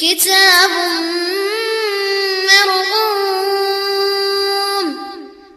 كتاب